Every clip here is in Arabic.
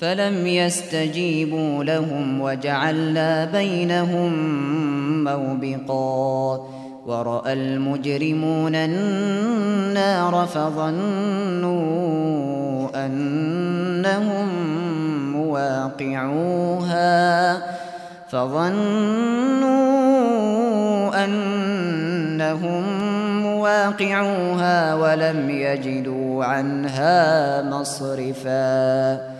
فلم يستجيبوا لهم وجعلنا بينهم موبقا ورأى المجرمون النار فظنوا أنهم مواقعوها فظنوا أنهم مواقعوها ولم يجدوا عنها مصرفاً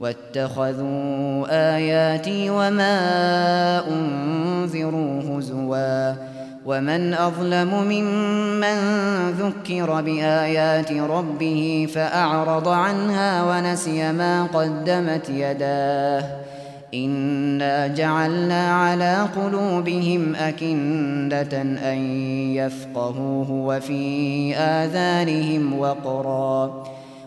واتخذوا آياتي وما أنذروا هزوا ومن أظلم ممن ذكر بآيات ربه فأعرض عنها ونسي ما قدمت يداه إنا جعلنا على قلوبهم أكندة أن يفقهوه وفي آذانهم وقرا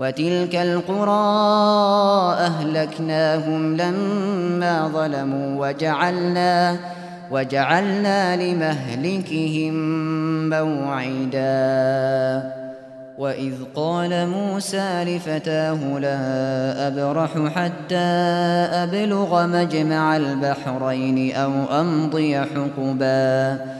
وتلك القرى أهلكناهم لما ظلموا وجعلنا وجعلنا لمهلكهم موعدا وإذ قال موسى لفتاه لا أبرح حتى أبلغ مجمع البحرين أو أمضي حقباً